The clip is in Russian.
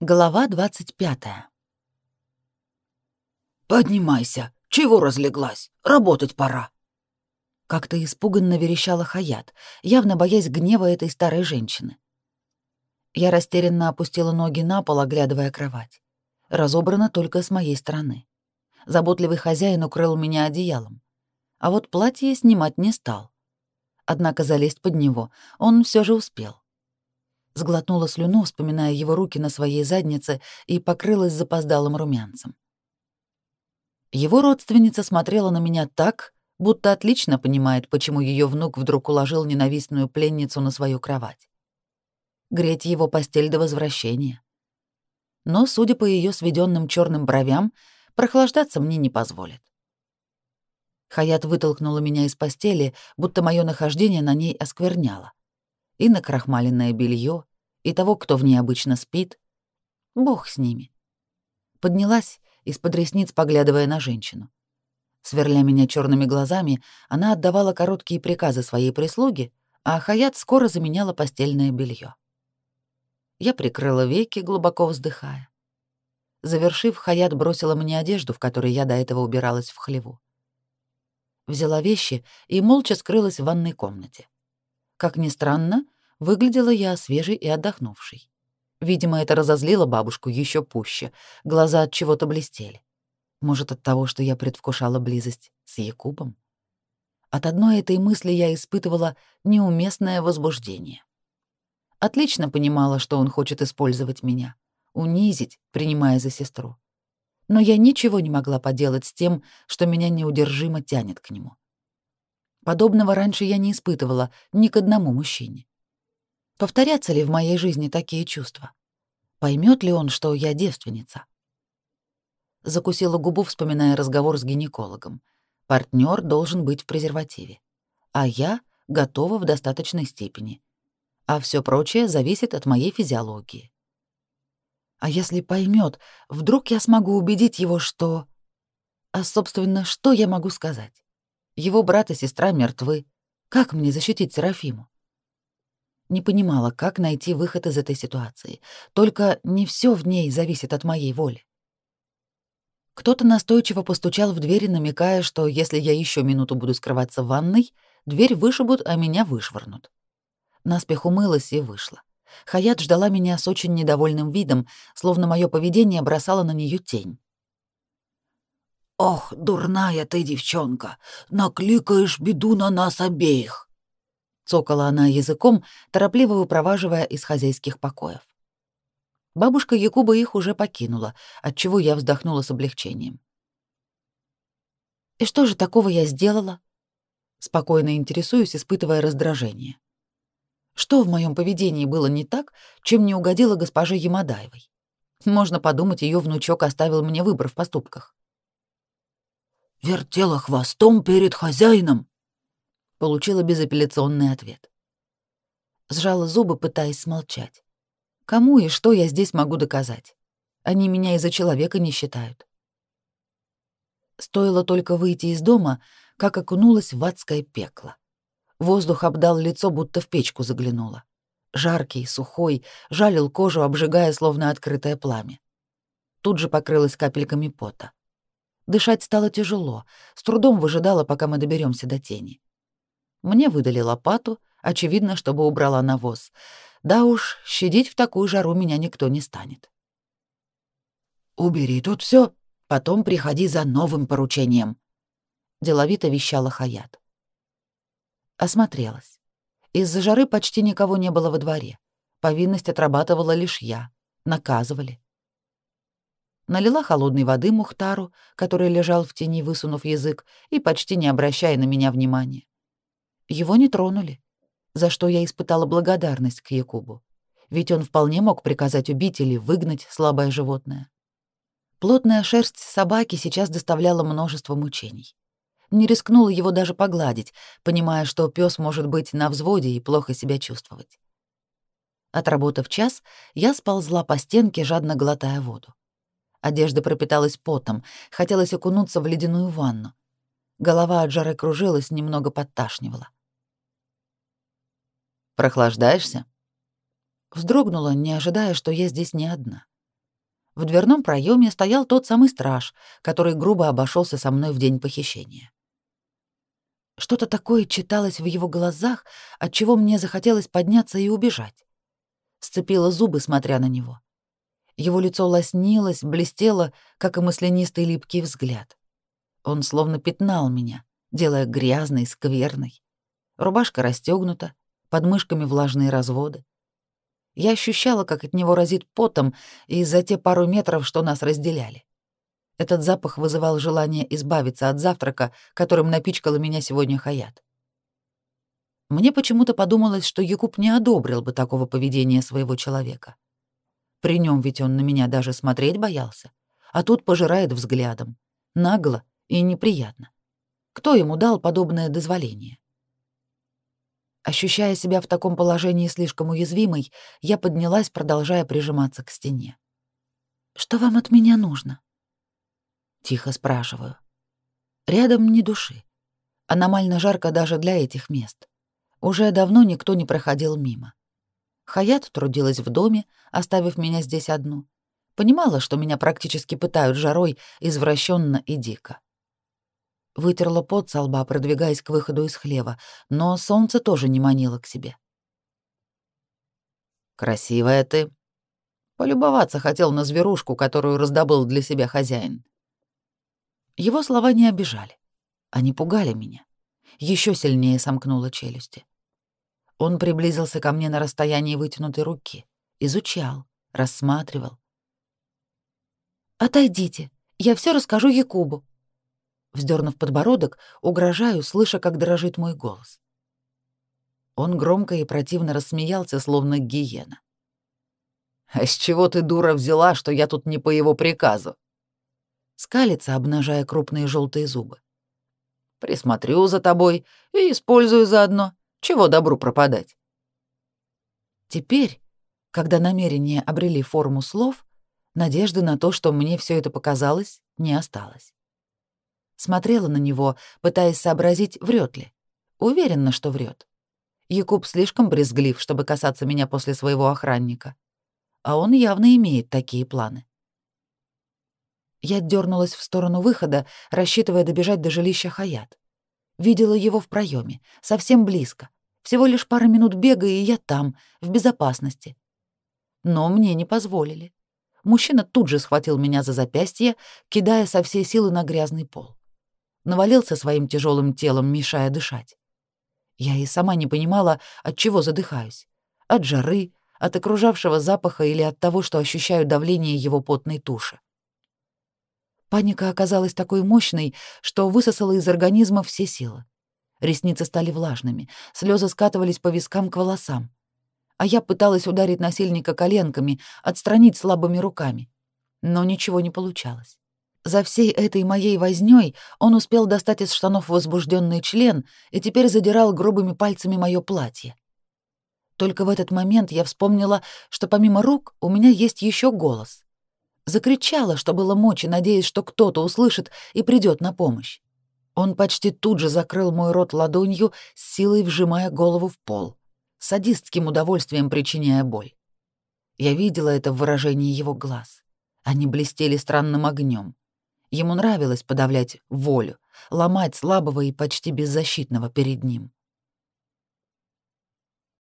Глава 25 «Поднимайся! Чего разлеглась? Работать пора!» Как-то испуганно верещала Хаят, явно боясь гнева этой старой женщины. Я растерянно опустила ноги на пол, оглядывая кровать. Разобрана только с моей стороны. Заботливый хозяин укрыл меня одеялом. А вот платье снимать не стал. Однако залезть под него он все же успел сглотнула слюну, вспоминая его руки на своей заднице, и покрылась запоздалым румянцем. Его родственница смотрела на меня так, будто отлично понимает, почему ее внук вдруг уложил ненавистную пленницу на свою кровать. Греть его постель до возвращения. Но, судя по ее сведенным черным бровям, прохлаждаться мне не позволит. Хаят вытолкнула меня из постели, будто мое нахождение на ней оскверняло. И на накрахмаленное белье, и того, кто в ней обычно спит. Бог с ними. Поднялась, из-под ресниц поглядывая на женщину. Сверля меня черными глазами, она отдавала короткие приказы своей прислуге, а Хаят скоро заменяла постельное белье. Я прикрыла веки, глубоко вздыхая. Завершив, Хаят бросила мне одежду, в которой я до этого убиралась в хлеву. Взяла вещи и молча скрылась в ванной комнате. Как ни странно, Выглядела я свежей и отдохнувшей. Видимо, это разозлило бабушку еще пуще. Глаза от чего-то блестели. Может, от того, что я предвкушала близость с Якубом? От одной этой мысли я испытывала неуместное возбуждение. Отлично понимала, что он хочет использовать меня, унизить, принимая за сестру. Но я ничего не могла поделать с тем, что меня неудержимо тянет к нему. Подобного раньше я не испытывала ни к одному мужчине. Повторятся ли в моей жизни такие чувства? Поймет ли он, что я девственница? Закусила губу, вспоминая разговор с гинекологом. Партнер должен быть в презервативе. А я готова в достаточной степени. А все прочее зависит от моей физиологии. А если поймет, вдруг я смогу убедить его, что... А, собственно, что я могу сказать? Его брат и сестра мертвы. Как мне защитить Серафиму? не понимала, как найти выход из этой ситуации. Только не все в ней зависит от моей воли. Кто-то настойчиво постучал в дверь, намекая, что если я еще минуту буду скрываться в ванной, дверь вышибут, а меня вышвырнут. Наспех умылась и вышла. Хаят ждала меня с очень недовольным видом, словно мое поведение бросало на нее тень. «Ох, дурная ты девчонка! Накликаешь беду на нас обеих!» цокала она языком, торопливо выпроваживая из хозяйских покоев. Бабушка Якуба их уже покинула, отчего я вздохнула с облегчением. «И что же такого я сделала?» Спокойно интересуюсь, испытывая раздражение. Что в моем поведении было не так, чем не угодила госпоже Ямадаевой? Можно подумать, ее внучок оставил мне выбор в поступках. «Вертела хвостом перед хозяином», получила безапелляционный ответ. Сжала зубы, пытаясь смолчать. Кому и что я здесь могу доказать? Они меня из-за человека не считают. Стоило только выйти из дома, как окунулась в адское пекло. Воздух обдал лицо, будто в печку заглянула. Жаркий, сухой, жалил кожу, обжигая, словно открытое пламя. Тут же покрылась капельками пота. Дышать стало тяжело, с трудом выжидала, пока мы доберемся до тени. Мне выдали лопату, очевидно, чтобы убрала навоз. Да уж, щадить в такую жару меня никто не станет. «Убери тут все, потом приходи за новым поручением», — деловито вещала Хаят. Осмотрелась. Из-за жары почти никого не было во дворе. Повинность отрабатывала лишь я. Наказывали. Налила холодной воды Мухтару, который лежал в тени, высунув язык, и почти не обращая на меня внимания. Его не тронули, за что я испытала благодарность к Якубу. Ведь он вполне мог приказать убить или выгнать слабое животное. Плотная шерсть собаки сейчас доставляла множество мучений. Не рискнула его даже погладить, понимая, что пес может быть на взводе и плохо себя чувствовать. Отработав час, я сползла по стенке, жадно глотая воду. Одежда пропиталась потом, хотелось окунуться в ледяную ванну. Голова от жары кружилась, немного подташнивала. Прохлаждаешься?» Вздрогнула, не ожидая, что я здесь не одна. В дверном проеме стоял тот самый страж, который грубо обошелся со мной в день похищения. Что-то такое читалось в его глазах, от чего мне захотелось подняться и убежать. Сцепила зубы, смотря на него. Его лицо лоснилось, блестело, как и маслянистый липкий взгляд. Он словно пятнал меня, делая грязной, скверной. Рубашка расстегнута, под мышками влажные разводы. Я ощущала, как от него разит потом и за те пару метров, что нас разделяли. Этот запах вызывал желание избавиться от завтрака, которым напичкала меня сегодня Хаят. Мне почему-то подумалось, что Якуб не одобрил бы такого поведения своего человека. При нем ведь он на меня даже смотреть боялся, а тут пожирает взглядом. Нагло и неприятно. Кто ему дал подобное дозволение? Ощущая себя в таком положении слишком уязвимой, я поднялась, продолжая прижиматься к стене. «Что вам от меня нужно?» Тихо спрашиваю. Рядом ни души. Аномально жарко даже для этих мест. Уже давно никто не проходил мимо. Хаят трудилась в доме, оставив меня здесь одну. Понимала, что меня практически пытают жарой извращенно и дико. Вытерла пот со лба, продвигаясь к выходу из хлева, но солнце тоже не манило к себе. «Красивая ты!» Полюбоваться хотел на зверушку, которую раздобыл для себя хозяин. Его слова не обижали. Они пугали меня. Еще сильнее сомкнула челюсти. Он приблизился ко мне на расстоянии вытянутой руки, изучал, рассматривал. «Отойдите, я все расскажу Якубу», Вздернув подбородок, угрожаю, слыша, как дрожит мой голос. Он громко и противно рассмеялся, словно гиена. «А с чего ты, дура, взяла, что я тут не по его приказу?» Скалится, обнажая крупные желтые зубы. «Присмотрю за тобой и использую заодно. Чего добру пропадать?» Теперь, когда намерения обрели форму слов, надежды на то, что мне все это показалось, не осталось смотрела на него, пытаясь сообразить, врет ли. Уверена, что врет. Якуб слишком брезглив, чтобы касаться меня после своего охранника. А он явно имеет такие планы. Я дернулась в сторону выхода, рассчитывая добежать до жилища Хаят. Видела его в проеме, совсем близко. Всего лишь пара минут бега, и я там, в безопасности. Но мне не позволили. Мужчина тут же схватил меня за запястье, кидая со всей силы на грязный пол навалился своим тяжелым телом, мешая дышать. Я и сама не понимала, от чего задыхаюсь. От жары, от окружавшего запаха или от того, что ощущаю давление его потной туши. Паника оказалась такой мощной, что высосала из организма все силы. Ресницы стали влажными, слезы скатывались по вискам к волосам. А я пыталась ударить насильника коленками, отстранить слабыми руками. Но ничего не получалось. За всей этой моей вознёй он успел достать из штанов возбуждённый член и теперь задирал грубыми пальцами моё платье. Только в этот момент я вспомнила, что помимо рук у меня есть ещё голос. Закричала, что было мочи, надеясь, что кто-то услышит и придёт на помощь. Он почти тут же закрыл мой рот ладонью, с силой вжимая голову в пол, садистским удовольствием причиняя боль. Я видела это в выражении его глаз. Они блестели странным огнём. Ему нравилось подавлять волю, ломать слабого и почти беззащитного перед ним.